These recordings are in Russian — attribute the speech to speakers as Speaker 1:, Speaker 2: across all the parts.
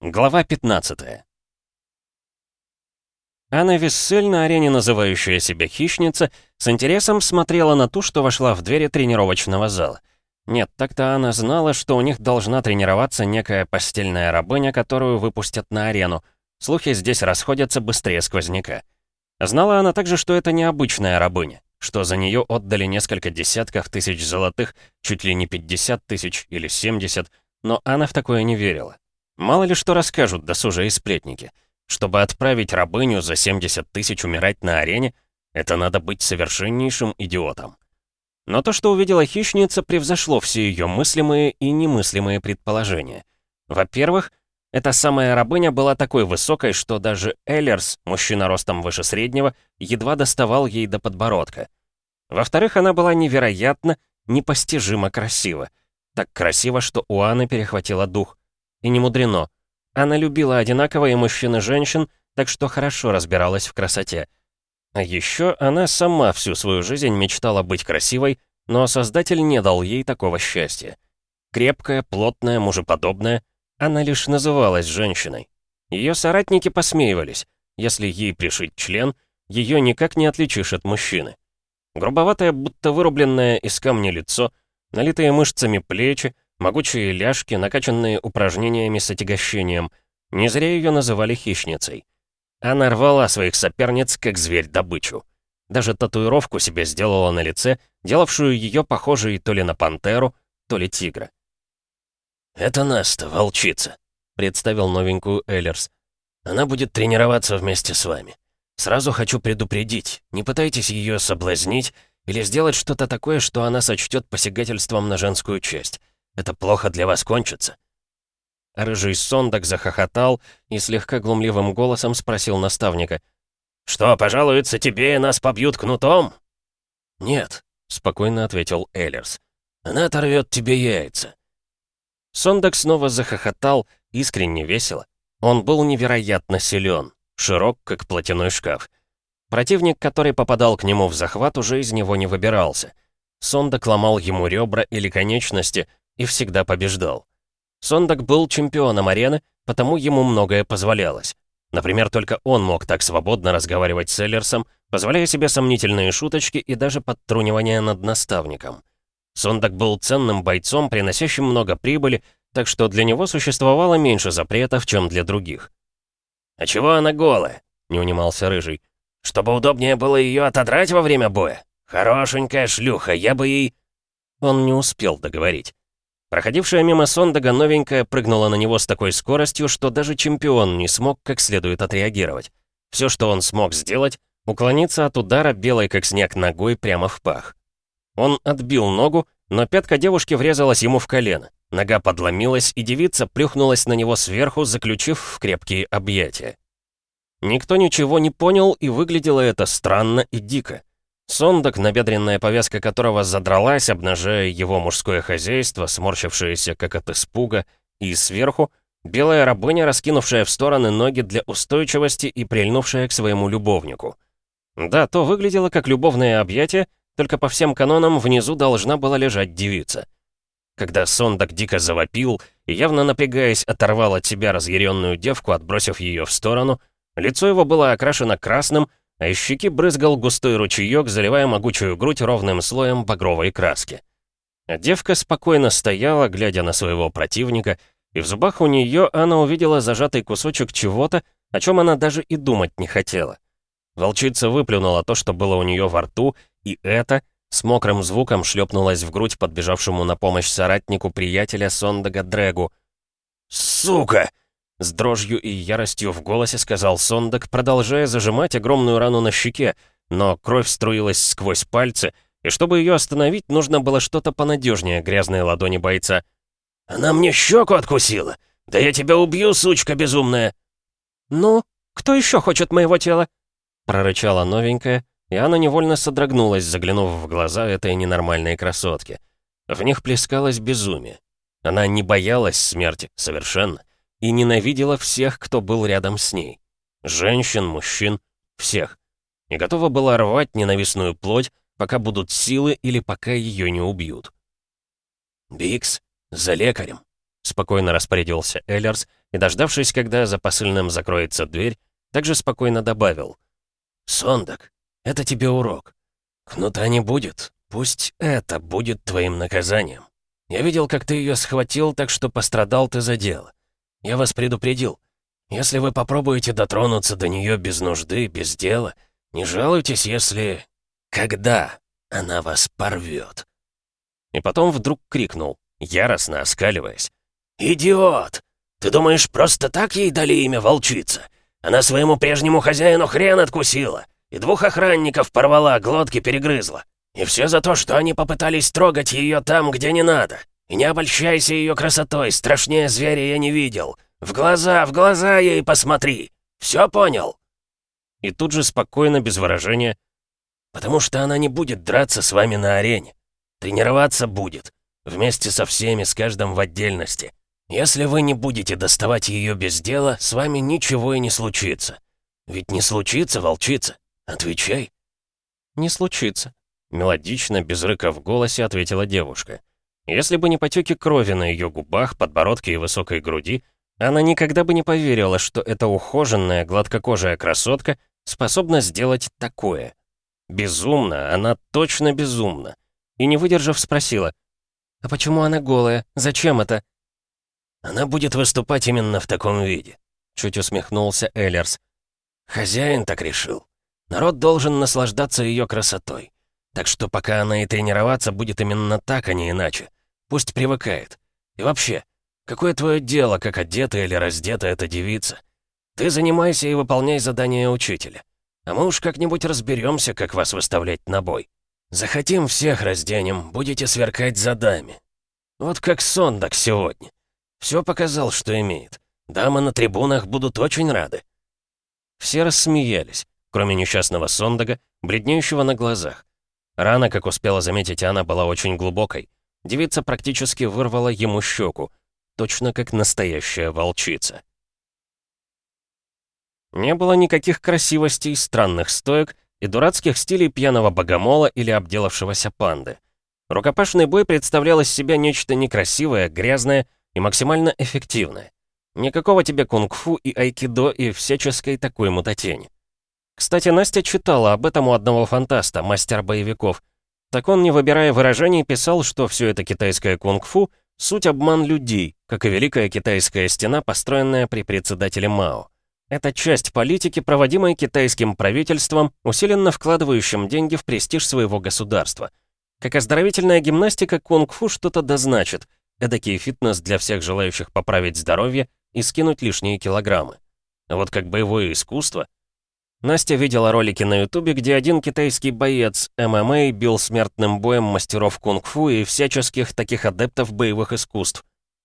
Speaker 1: Глава 15 Анна Виссель, на арене называющая себя хищница, с интересом смотрела на ту, что вошла в двери тренировочного зала. Нет, так-то она знала, что у них должна тренироваться некая постельная рабыня, которую выпустят на арену. Слухи здесь расходятся быстрее сквозняка. Знала она также, что это необычная рабыня, что за нее отдали несколько десятков тысяч золотых, чуть ли не 50 тысяч или 70, но Анна в такое не верила. Мало ли что расскажут досужие сплетники. Чтобы отправить рабыню за 70 тысяч умирать на арене, это надо быть совершеннейшим идиотом. Но то, что увидела хищница, превзошло все ее мыслимые и немыслимые предположения. Во-первых, эта самая рабыня была такой высокой, что даже Эллерс, мужчина ростом выше среднего, едва доставал ей до подбородка. Во-вторых, она была невероятно, непостижимо красива. Так красиво, что у Анны перехватило дух. И не мудрено. Она любила одинаково и мужчин, и женщин, так что хорошо разбиралась в красоте. А еще она сама всю свою жизнь мечтала быть красивой, но Создатель не дал ей такого счастья. Крепкая, плотная, мужеподобная, она лишь называлась женщиной. Ее соратники посмеивались. Если ей пришить член, ее никак не отличишь от мужчины. Грубоватое, будто вырубленное из камня лицо, налитые мышцами плечи, Могучие ляжки, накачанные упражнениями с отягощением. Не зря ее называли хищницей. Она рвала своих соперниц, как зверь добычу. Даже татуировку себе сделала на лице, делавшую ее похожей то ли на пантеру, то ли тигра. «Это Наста, волчица», — представил новенькую Эллерс. «Она будет тренироваться вместе с вами. Сразу хочу предупредить, не пытайтесь ее соблазнить или сделать что-то такое, что она сочтет посягательством на женскую честь. Это плохо для вас кончится». Рыжий сондак захохотал и слегка глумливым голосом спросил наставника. «Что, пожалуется тебе, и нас побьют кнутом?» «Нет», — спокойно ответил Эллерс. «Она оторвет тебе яйца». Сондак снова захохотал, искренне весело. Он был невероятно силен, широк, как платяной шкаф. Противник, который попадал к нему в захват, уже из него не выбирался. Сондак ломал ему ребра или конечности, и всегда побеждал. Сондак был чемпионом арены, потому ему многое позволялось. Например, только он мог так свободно разговаривать с Эллерсом, позволяя себе сомнительные шуточки и даже подтрунивание над наставником. Сондак был ценным бойцом, приносящим много прибыли, так что для него существовало меньше запретов, чем для других. «А чего она голая?» — не унимался Рыжий. «Чтобы удобнее было ее отодрать во время боя? Хорошенькая шлюха, я бы ей...» Он не успел договорить. Проходившая мимо Сондага новенькая прыгнула на него с такой скоростью, что даже чемпион не смог как следует отреагировать. Все, что он смог сделать, уклониться от удара белой как снег ногой прямо в пах. Он отбил ногу, но пятка девушки врезалась ему в колено. Нога подломилась, и девица плюхнулась на него сверху, заключив в крепкие объятия. Никто ничего не понял, и выглядело это странно и дико. Сондок, набедренная повязка которого задралась, обнажая его мужское хозяйство, сморщившееся как от испуга, и сверху белая рабыня, раскинувшая в стороны ноги для устойчивости и прильнувшая к своему любовнику. Да, то выглядело как любовное объятие, только по всем канонам внизу должна была лежать девица. Когда Сондок дико завопил и, явно напрягаясь, оторвал от себя разъяренную девку, отбросив ее в сторону, лицо его было окрашено красным, а из щеки брызгал густой ручеек, заливая могучую грудь ровным слоем багровой краски. Девка спокойно стояла, глядя на своего противника, и в зубах у нее она увидела зажатый кусочек чего-то, о чем она даже и думать не хотела. Волчица выплюнула то, что было у нее во рту, и это с мокрым звуком шлепнулось в грудь подбежавшему на помощь соратнику приятеля Сондага Дрэгу. «Сука!» С дрожью и яростью в голосе сказал Сондак, продолжая зажимать огромную рану на щеке, но кровь струилась сквозь пальцы, и чтобы ее остановить, нужно было что-то понадежнее грязной ладони бойца. «Она мне щеку откусила! Да я тебя убью, сучка безумная!» «Ну, кто еще хочет моего тела?» прорычала новенькая, и она невольно содрогнулась, заглянув в глаза этой ненормальной красотки. В них плескалось безумие. Она не боялась смерти, совершенно и ненавидела всех, кто был рядом с ней. Женщин, мужчин, всех. И готова была рвать ненавистную плоть, пока будут силы или пока ее не убьют. «Бикс, за лекарем!» — спокойно распорядился Эллерс и, дождавшись, когда за посыльным закроется дверь, также спокойно добавил. «Сондак, это тебе урок. Кнута не будет, пусть это будет твоим наказанием. Я видел, как ты ее схватил, так что пострадал ты за дело. Я вас предупредил. Если вы попробуете дотронуться до нее без нужды, без дела, не жалуйтесь, если... Когда она вас порвет. И потом вдруг крикнул, яростно оскаливаясь. «Идиот! Ты думаешь, просто так ей дали имя волчица? Она своему прежнему хозяину хрен откусила, и двух охранников порвала, глотки перегрызла. И все за то, что они попытались трогать ее там, где не надо. И не обольщайся ее красотой, страшнее зверя я не видел. В глаза, в глаза ей посмотри. Все понял?» И тут же спокойно, без выражения. «Потому что она не будет драться с вами на арене. Тренироваться будет. Вместе со всеми, с каждым в отдельности. Если вы не будете доставать ее без дела, с вами ничего и не случится. Ведь не случится, волчица? Отвечай».
Speaker 2: «Не случится», —
Speaker 1: мелодично, без рыка в голосе ответила девушка. Если бы не потеки крови на ее губах, подбородке и высокой груди, она никогда бы не поверила, что эта ухоженная, гладкокожая красотка способна сделать такое. Безумно, она точно безумна. И не выдержав, спросила, «А почему она голая? Зачем это?» «Она будет выступать именно в таком виде», — чуть усмехнулся Эллерс. «Хозяин так решил. Народ должен наслаждаться ее красотой. Так что пока она и тренироваться будет именно так, а не иначе. Пусть привыкает. И вообще, какое твое дело, как одета или раздета эта девица? Ты занимайся и выполняй задания учителя. А мы уж как-нибудь разберемся, как вас выставлять на бой. Захотим всех разденем, будете сверкать задами. Вот как Сондак сегодня. Все показал, что имеет. Дамы на трибунах будут очень рады. Все рассмеялись, кроме несчастного Сондага, бледнеющего на глазах. Рана, как успела заметить она, была очень глубокой. Девица практически вырвала ему щеку, точно как настоящая волчица. Не было никаких красивостей, странных стоек и дурацких стилей пьяного богомола или обделавшегося панды. Рукопашный бой представлял из себя нечто некрасивое, грязное и максимально эффективное. Никакого тебе кунг-фу и айкидо и всяческой такой мутатени. Кстати, Настя читала об этом у одного фантаста, мастера боевиков. Так он, не выбирая выражений, писал, что все это китайское кунг-фу — суть обман людей, как и Великая Китайская стена, построенная при председателе Мао. Это часть политики, проводимой китайским правительством, усиленно вкладывающим деньги в престиж своего государства. Как оздоровительная гимнастика, кунг-фу что-то дозначит. Эдакий фитнес для всех желающих поправить здоровье и скинуть лишние килограммы. А вот как боевое искусство... Настя видела ролики на ютубе, где один китайский боец ММА бил смертным боем мастеров кунг-фу и всяческих таких адептов боевых искусств.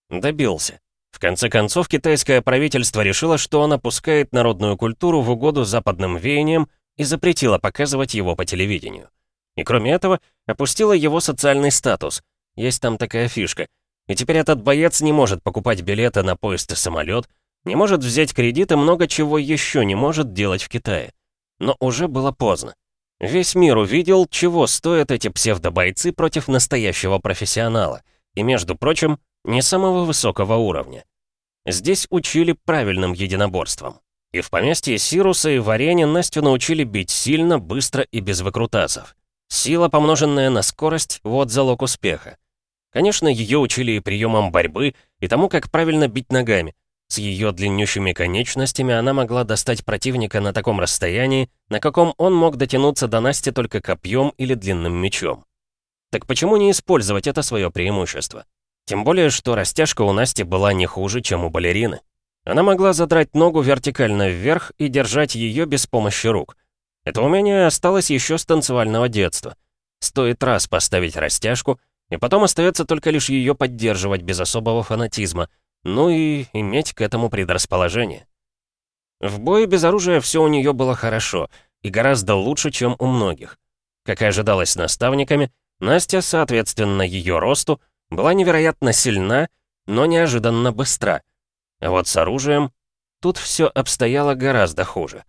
Speaker 1: Добился. В конце концов, китайское правительство решило, что он опускает народную культуру в угоду западным веяниям и запретило показывать его по телевидению. И кроме этого, опустило его социальный статус. Есть там такая фишка. И теперь этот боец не может покупать билеты на поезд и самолет, не может взять кредит и много чего еще не может делать в Китае. Но уже было поздно. Весь мир увидел, чего стоят эти псевдобойцы против настоящего профессионала. И, между прочим, не самого высокого уровня. Здесь учили правильным единоборствам. И в поместье Сируса и в арене Настю научили бить сильно, быстро и без выкрутасов. Сила, помноженная на скорость, вот залог успеха. Конечно, ее учили и приемам борьбы, и тому, как правильно бить ногами. С ее длиннющими конечностями она могла достать противника на таком расстоянии, на каком он мог дотянуться до Насти только копьем или длинным мечом. Так почему не использовать это свое преимущество? Тем более, что растяжка у Насти была не хуже, чем у балерины. Она могла задрать ногу вертикально вверх и держать ее без помощи рук. Это умение осталось еще с танцевального детства. Стоит раз поставить растяжку, и потом остается только лишь ее поддерживать без особого фанатизма, ну и иметь к этому предрасположение. В бою без оружия все у нее было хорошо, и гораздо лучше, чем у многих. Как и ожидалось наставниками, Настя, соответственно ее росту, была невероятно сильна, но неожиданно быстра. А вот с оружием тут все обстояло гораздо хуже.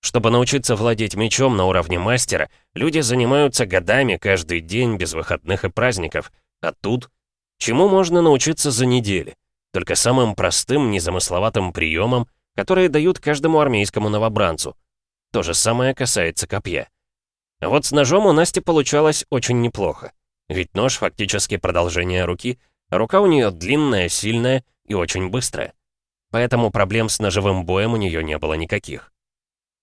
Speaker 1: Чтобы научиться владеть мечом на уровне мастера, люди занимаются годами каждый день без выходных и праздников. А тут чему можно научиться за недели? Только самым простым, незамысловатым приемом, которые дают каждому армейскому новобранцу. То же самое касается копья. А вот с ножом у Насти получалось очень неплохо. Ведь нож фактически продолжение руки, рука у нее длинная, сильная и очень быстрая. Поэтому проблем с ножевым боем у нее не было никаких.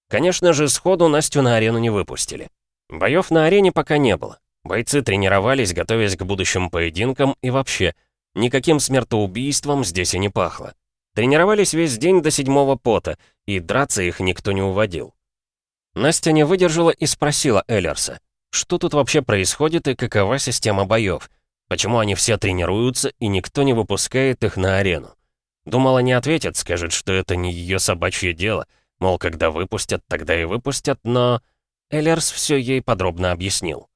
Speaker 1: Конечно же, сходу Настю на арену не выпустили. Боев на арене пока не было. Бойцы тренировались, готовясь к будущим поединкам и вообще, никаким смертоубийством здесь и не пахло. Тренировались весь день до седьмого пота, и драться их никто не уводил. Настя не выдержала и спросила Эллерса, что тут вообще происходит и какова система боев? Почему они все тренируются и никто не выпускает их на арену? Думала, не ответит, скажет, что это не ее собачье дело, мол, когда выпустят, тогда и выпустят, но... Эллерс все ей подробно объяснил.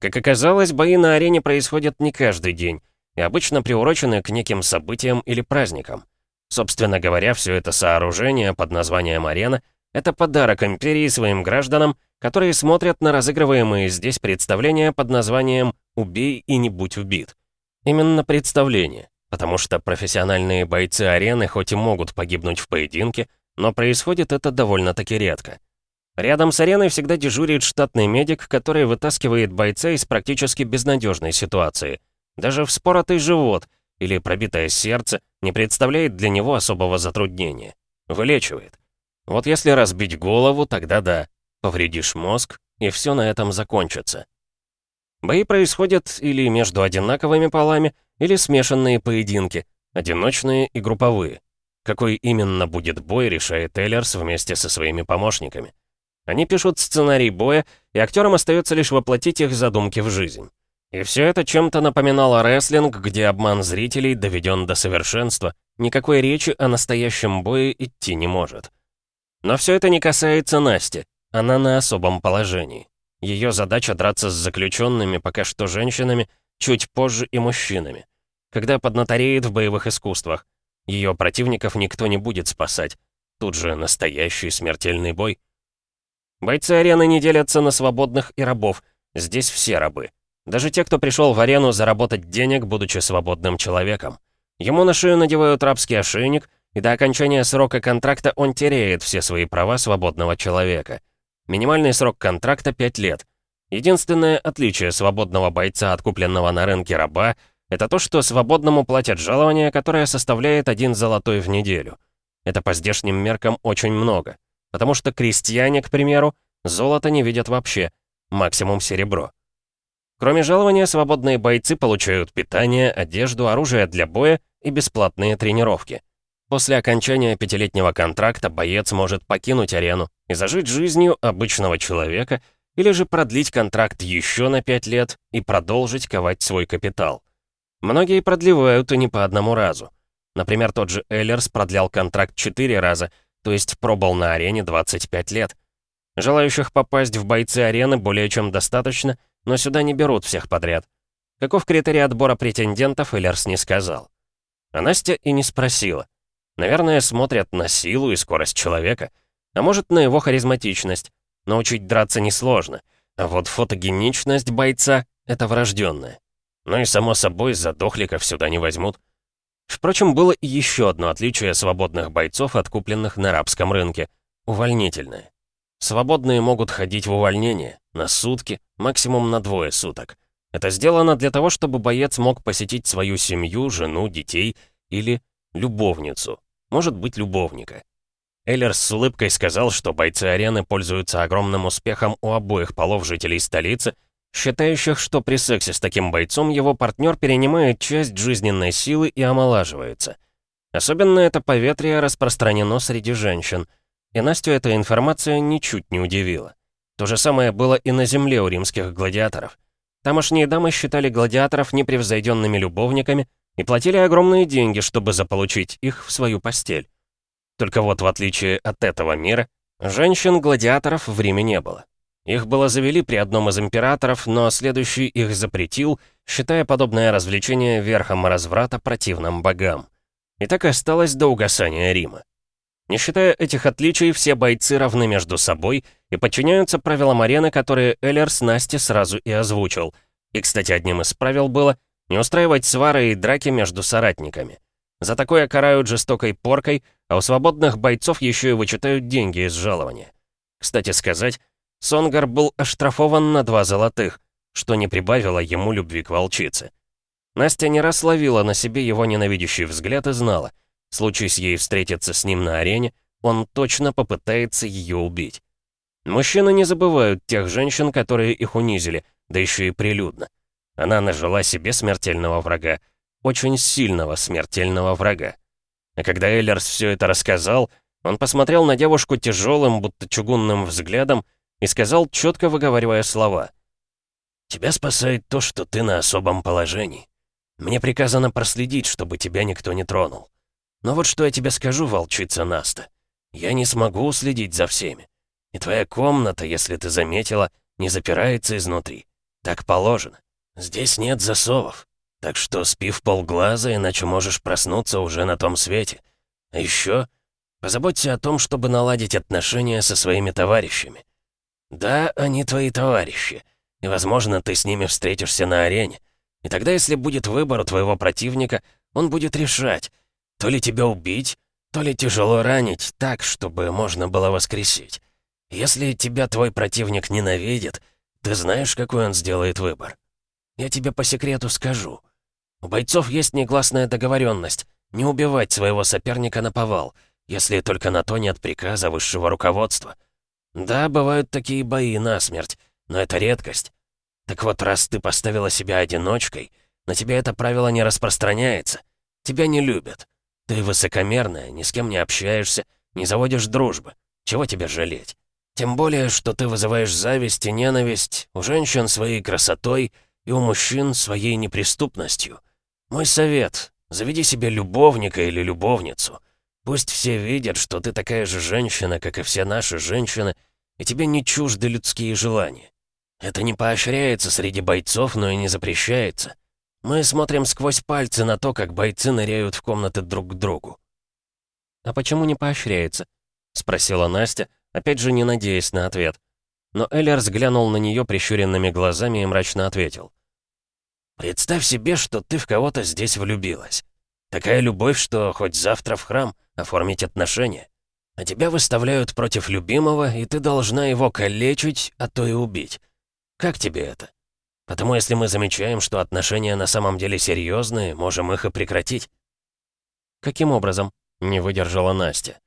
Speaker 1: Как оказалось, бои на арене происходят не каждый день и обычно приурочены к неким событиям или праздникам. Собственно говоря, все это сооружение под названием «Арена» — это подарок империи своим гражданам, которые смотрят на разыгрываемые здесь представления под названием «Убей и не будь убит». Именно представление, потому что профессиональные бойцы арены хоть и могут погибнуть в поединке, но происходит это довольно-таки редко. Рядом с ареной всегда дежурит штатный медик, который вытаскивает бойца из практически безнадежной ситуации. Даже вспоротый живот или пробитое сердце не представляет для него особого затруднения. Вылечивает. Вот если разбить голову, тогда да, повредишь мозг, и все на этом закончится. Бои происходят или между одинаковыми полами, или смешанные поединки, одиночные и групповые. Какой именно будет бой, решает Эллерс вместе со своими помощниками. Они пишут сценарий боя, и актерам остается лишь воплотить их задумки в жизнь. И все это чем-то напоминало рестлинг, где обман зрителей доведен до совершенства, никакой речи о настоящем бое идти не может. Но все это не касается Насти, она на особом положении. Ее задача драться с заключенными, пока что женщинами, чуть позже и мужчинами. Когда поднатореет в боевых искусствах. Ее противников никто не будет спасать. Тут же настоящий смертельный бой. Бойцы арены не делятся на свободных и рабов. Здесь все рабы. Даже те, кто пришел в арену заработать денег, будучи свободным человеком. Ему на шею надевают рабский ошейник, и до окончания срока контракта он теряет все свои права свободного человека. Минимальный срок контракта 5 лет. Единственное отличие свободного бойца от купленного на рынке раба это то, что свободному платят жалование, которое составляет один золотой в неделю. Это по здешним меркам очень много. Потому что крестьяне, к примеру, золото не видят вообще, максимум серебро. Кроме жалования, свободные бойцы получают питание, одежду, оружие для боя и бесплатные тренировки. После окончания пятилетнего контракта боец может покинуть арену и зажить жизнью обычного человека или же продлить контракт еще на пять лет и продолжить ковать свой капитал. Многие продлевают и не по одному разу. Например, тот же Эллерс продлял контракт четыре раза — то есть пробыл на арене 25 лет. Желающих попасть в бойцы арены более чем достаточно, но сюда не берут всех подряд. Каков критерий отбора претендентов, Эллерс не сказал. А Настя и не спросила. Наверное, смотрят на силу и скорость человека, а может, на его харизматичность. Научить драться несложно, а вот фотогеничность бойца — это врожденное. Ну и, само собой, задохликов сюда не возьмут. Впрочем, было и еще одно отличие свободных бойцов, откупленных на арабском рынке — увольнительное. Свободные могут ходить в увольнение на сутки, максимум на двое суток. Это сделано для того, чтобы боец мог посетить свою семью, жену, детей или любовницу, может быть, любовника. Эллерс с улыбкой сказал, что бойцы арены пользуются огромным успехом у обоих полов жителей столицы — считающих, что при сексе с таким бойцом его партнер перенимает часть жизненной силы и омолаживается. Особенно это поветрие распространено среди женщин, и Настю эта информация ничуть не удивила. То же самое было и на земле у римских гладиаторов. Тамошние дамы считали гладиаторов непревзойденными любовниками и платили огромные деньги, чтобы заполучить их в свою постель. Только вот в отличие от этого мира, женщин-гладиаторов в Риме не было. Их было завели при одном из императоров, но следующий их запретил, считая подобное развлечение верхом разврата противным богам. И так осталось до угасания Рима. Не считая этих отличий, все бойцы равны между собой и подчиняются правилам арены, которые Эллер с Насти сразу и озвучил. И, кстати, одним из правил было не устраивать свары и драки между соратниками. За такое карают жестокой поркой, а у свободных бойцов еще и вычитают деньги из жалования. Кстати сказать, Сонгар был оштрафован на два золотых, что не прибавило ему любви к волчице. Настя не раз ловила на себе его ненавидящий взгляд и знала, случись ей встретиться с ним на арене, он точно попытается ее убить. Мужчины не забывают тех женщин, которые их унизили, да еще и прилюдно. Она нажила себе смертельного врага, очень сильного смертельного врага. А когда Эллерс все это рассказал, он посмотрел на девушку тяжелым, будто чугунным взглядом и сказал, четко выговаривая слова. «Тебя спасает то, что ты на особом положении. Мне приказано проследить, чтобы тебя никто не тронул. Но вот что я тебе скажу, волчица Наста. Я не смогу уследить за всеми. И твоя комната, если ты заметила, не запирается изнутри. Так положено. Здесь нет засовов. Так что спи в полглаза, иначе можешь проснуться уже на том свете. А еще позаботься о том, чтобы наладить отношения со своими товарищами. Да, они твои товарищи, и, возможно, ты с ними встретишься на арене. И тогда, если будет выбор у твоего противника, он будет решать, то ли тебя убить, то ли тяжело ранить так, чтобы можно было воскресить. Если тебя твой противник ненавидит, ты знаешь, какой он сделает выбор. Я тебе по секрету скажу. У бойцов есть негласная договоренность не убивать своего соперника на повал, если только на то нет приказа высшего руководства. Да, бывают такие бои насмерть, но это редкость. Так вот, раз ты поставила себя одиночкой, на тебя это правило не распространяется. Тебя не любят. Ты высокомерная, ни с кем не общаешься, не заводишь дружбы. Чего тебе жалеть? Тем более, что ты вызываешь зависть и ненависть у женщин своей красотой и у мужчин своей неприступностью. Мой совет — заведи себе любовника или любовницу. Пусть все видят, что ты такая же женщина, как и все наши женщины, и тебе не чужды людские желания. Это не поощряется среди бойцов, но и не запрещается. Мы смотрим сквозь пальцы на то, как бойцы ныряют в комнаты друг к другу.
Speaker 2: «А почему не поощряется?» — спросила Настя, опять же не надеясь на ответ. Но Эллер взглянул на нее прищуренными глазами и мрачно ответил.
Speaker 1: Представь себе, что ты в кого-то здесь влюбилась. Такая любовь, что хоть завтра в храм оформить отношения. А тебя выставляют против любимого, и ты должна его калечить, а то и убить. Как тебе это? Потому если мы замечаем, что отношения на самом деле серьезные, можем их и прекратить.
Speaker 2: Каким образом? Не выдержала Настя.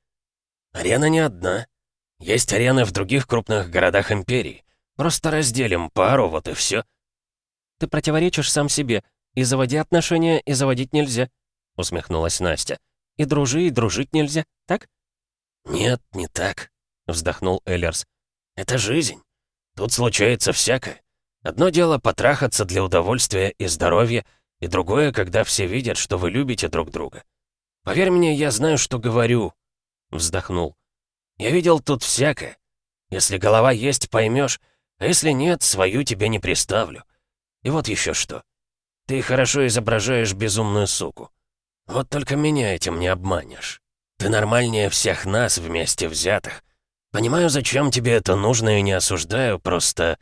Speaker 1: Арена не одна. Есть арены в других крупных городах Империи. Просто разделим пару, вот и все.
Speaker 2: Ты противоречишь сам себе. И заводи отношения, и заводить нельзя», — усмехнулась Настя. «И дружи, и дружить нельзя, так?»
Speaker 1: «Нет, не так», — вздохнул Эллерс. «Это жизнь. Тут случается всякое. Одно дело потрахаться для удовольствия и здоровья, и другое, когда все видят, что вы любите друг друга. Поверь мне, я знаю, что говорю», — вздохнул. «Я видел тут всякое. Если голова есть, поймешь, а если нет, свою тебе не приставлю. И вот еще что. Ты хорошо изображаешь безумную суку. Вот только меня этим не обманешь. Ты нормальнее всех нас вместе взятых. Понимаю, зачем тебе это нужно и не осуждаю, просто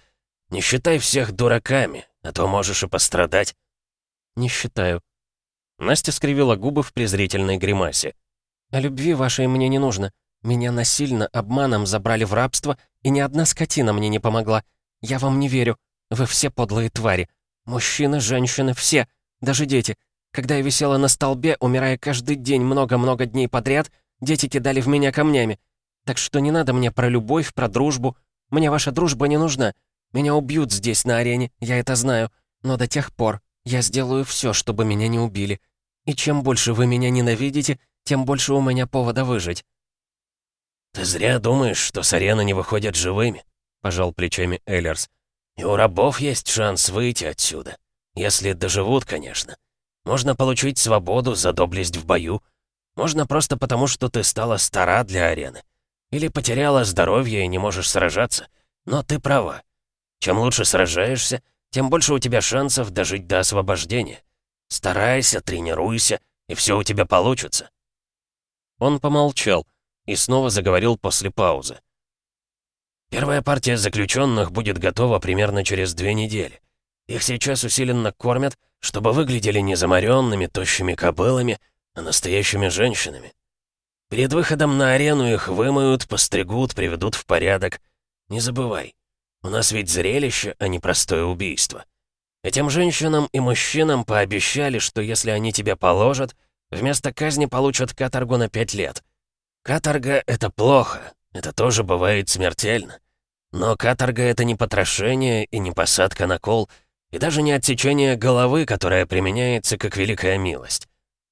Speaker 1: не считай всех дураками, а то можешь и пострадать.
Speaker 2: Не считаю. Настя скривила губы в презрительной гримасе. «О любви вашей мне не нужно. Меня насильно, обманом забрали в рабство, и ни одна скотина мне не помогла. Я вам не верю. Вы все подлые твари. Мужчины, женщины, все. Даже дети. Когда я висела на столбе, умирая каждый день много-много дней подряд, дети кидали в меня камнями. Так что не надо мне про любовь, про дружбу. Мне ваша дружба не нужна. Меня убьют здесь, на арене, я это знаю. Но до тех пор я сделаю все, чтобы меня не убили. И чем больше вы меня ненавидите, тем больше у меня повода выжить».
Speaker 1: «Ты зря думаешь, что с арены не выходят живыми», — пожал плечами Эллерс. И у рабов есть шанс выйти отсюда. Если доживут, конечно. Можно получить свободу за доблесть в бою. Можно просто потому, что ты стала стара для арены. Или потеряла здоровье и не можешь сражаться. Но ты права. Чем лучше сражаешься, тем больше у тебя шансов дожить до освобождения. Старайся, тренируйся, и все у тебя получится.
Speaker 2: Он помолчал и снова заговорил после паузы.
Speaker 1: Первая партия заключенных будет готова примерно через две недели. Их сейчас усиленно кормят, чтобы выглядели не заморенными, тощими кобылами,
Speaker 3: а настоящими женщинами. Перед выходом на арену их вымоют, постригут, приведут в порядок. Не забывай, у нас ведь зрелище, а не простое убийство. Этим женщинам и мужчинам пообещали, что если они тебя положат, вместо казни получат каторгу на пять лет. Каторга — это плохо, это тоже бывает смертельно. Но каторга — это не потрошение и не посадка на кол, и даже не отсечение головы, которая применяется как великая милость.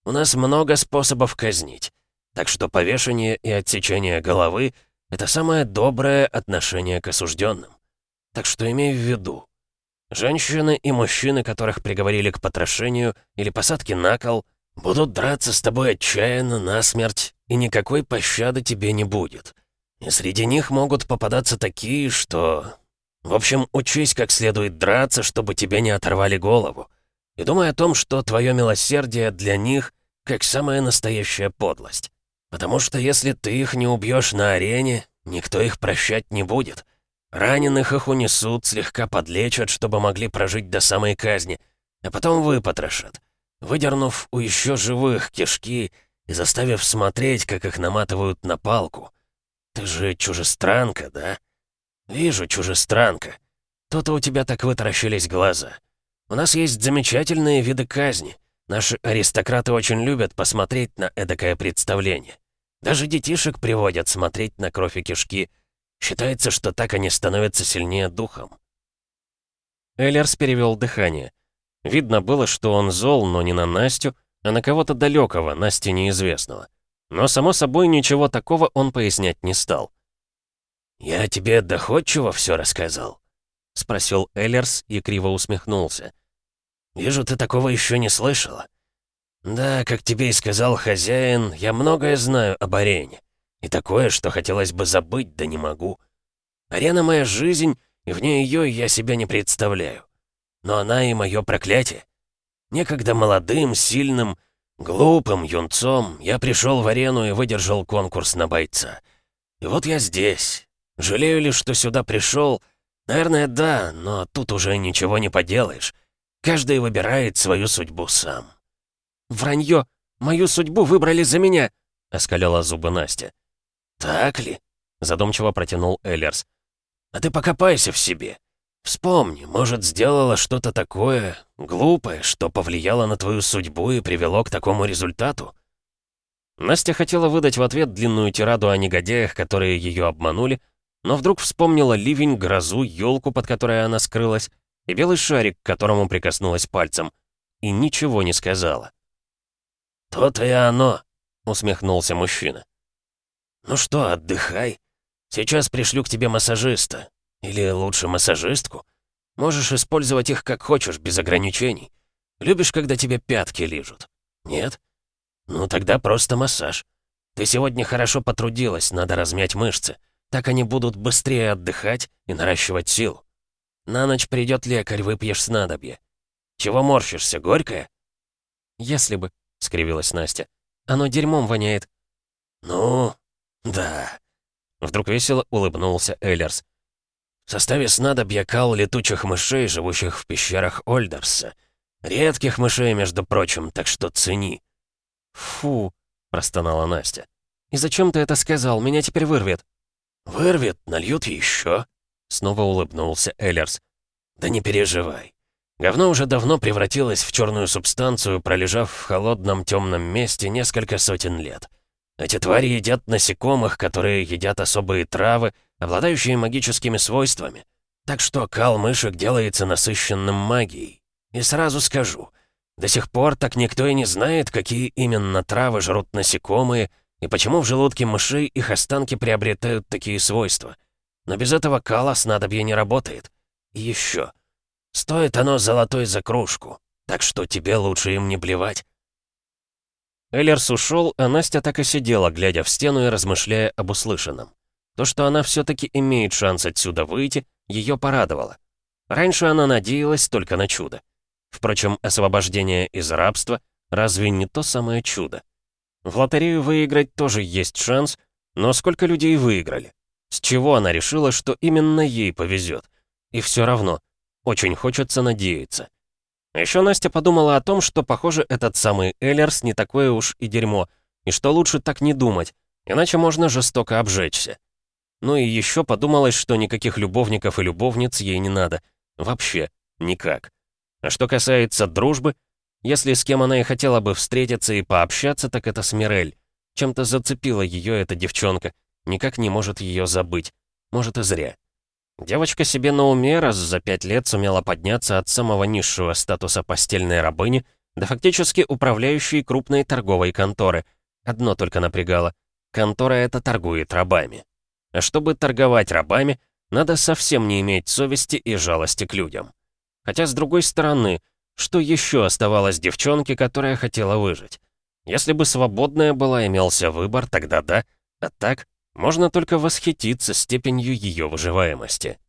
Speaker 3: У нас много способов казнить. Так что повешение и отсечение головы — это самое доброе отношение к осужденным. Так что имей в виду. Женщины и мужчины, которых приговорили к потрошению или посадке на кол, будут драться с тобой отчаянно, насмерть, и никакой пощады тебе не будет. И среди них могут попадаться такие, что... В общем, учись как следует драться, чтобы тебе не оторвали голову. И думай о том, что твое милосердие для них как самая настоящая подлость. Потому что если ты их не убьешь на арене, никто их прощать не будет. Раненых их унесут, слегка подлечат, чтобы могли прожить до самой казни, а потом выпотрошат, выдернув у еще живых кишки и заставив смотреть, как их наматывают на палку. Ты же чужестранка, да? Вижу, чужестранка. То-то у тебя так вытаращились глаза. У нас есть замечательные виды казни. Наши аристократы очень любят посмотреть на эдакое представление. Даже детишек приводят смотреть на кровь и кишки. Считается, что так они становятся сильнее духом.
Speaker 1: Эллерс перевел дыхание. Видно было, что он зол, но не на Настю, а на кого-то далекого, Насте неизвестного. Но, само собой, ничего такого он пояснять не стал.
Speaker 3: «Я тебе доходчиво все рассказал?» — спросил Эллерс и криво усмехнулся. «Вижу, ты такого еще не слышала. Да, как тебе и сказал хозяин, я многое знаю об арене. И такое, что хотелось бы забыть, да не могу. Арена — моя жизнь, и вне ее я себя не представляю. Но она и мое проклятие. Некогда молодым, сильным, Глупым юнцом я пришел в арену и выдержал конкурс на бойца. И вот я здесь. Жалею ли, что сюда пришел? Наверное, да, но тут уже ничего не поделаешь. Каждый выбирает свою судьбу сам.
Speaker 2: «Вранье! Мою судьбу выбрали за меня!»
Speaker 1: — оскалила зубы Настя.
Speaker 3: «Так ли?» — задумчиво протянул Эллерс. «А ты покопайся в себе. Вспомни, может, сделала что-то такое глупое, что повлияло на твою судьбу и привело к такому результату?»
Speaker 1: Настя хотела выдать в ответ длинную тираду о негодяях, которые ее обманули, но вдруг вспомнила ливень, грозу, елку, под которой она скрылась, и белый шарик, к которому прикоснулась пальцем, и ничего не сказала.
Speaker 3: «То-то и оно», — усмехнулся мужчина. «Ну что, отдыхай. Сейчас пришлю к тебе массажиста. Или лучше массажистку? Можешь использовать их как хочешь, без ограничений. Любишь, когда тебе пятки лижут? Нет? Ну тогда просто массаж. Ты сегодня хорошо потрудилась, надо размять мышцы. Так они будут быстрее отдыхать и наращивать силу. На ночь придет лекарь, выпьешь снадобье. Чего морщишься, горькое?
Speaker 2: Если бы, — скривилась Настя. Оно дерьмом воняет.
Speaker 3: Ну, да. Вдруг весело улыбнулся Эллерс. В составе снадобья кал летучих мышей, живущих в пещерах Ольдерса. Редких мышей, между прочим, так что цени.
Speaker 2: «Фу», — простонала Настя. «И зачем ты это сказал? Меня теперь вырвет».
Speaker 3: «Вырвет, нальют еще», — снова улыбнулся Эллерс. «Да не переживай. Говно уже давно превратилось в черную субстанцию, пролежав в холодном темном месте несколько сотен лет. Эти твари едят насекомых, которые едят особые травы, обладающие магическими свойствами. Так что кал мышек делается насыщенным магией. И сразу скажу, до сих пор так никто и не знает, какие именно травы жрут насекомые и почему в желудке мышей их останки приобретают такие свойства. Но без этого кала снадобье не работает. И еще. Стоит оно золотой за кружку, так что тебе лучше им не плевать.
Speaker 1: Эллерс ушел, а Настя так и сидела, глядя в стену и размышляя об услышанном. То, что она все-таки имеет шанс отсюда выйти, ее порадовало. Раньше она надеялась только на чудо. Впрочем, освобождение из рабства разве не то самое чудо? В лотерею выиграть тоже есть шанс, но сколько людей выиграли? С чего она решила, что именно ей повезет? И все равно, очень хочется надеяться. Еще Настя подумала о том, что, похоже, этот самый Эллерс не такое уж и дерьмо, и что лучше так не думать, иначе можно жестоко обжечься. Ну и еще подумалось, что никаких любовников и любовниц ей не надо. Вообще, никак. А что касается дружбы, если с кем она и хотела бы встретиться и пообщаться, так это с Мирель. Чем-то зацепила ее эта девчонка, никак не может ее забыть. Может и зря. Девочка себе на уме раз за пять лет сумела подняться от самого низшего статуса постельной рабыни до фактически управляющей крупной торговой конторы. Одно только напрягало. Контора эта торгует рабами. А чтобы торговать рабами, надо совсем не иметь совести и жалости к людям. Хотя, с другой стороны, что еще оставалось девчонке, которая хотела выжить? Если бы свободная была, имелся выбор, тогда да. А так, можно только восхититься степенью ее выживаемости.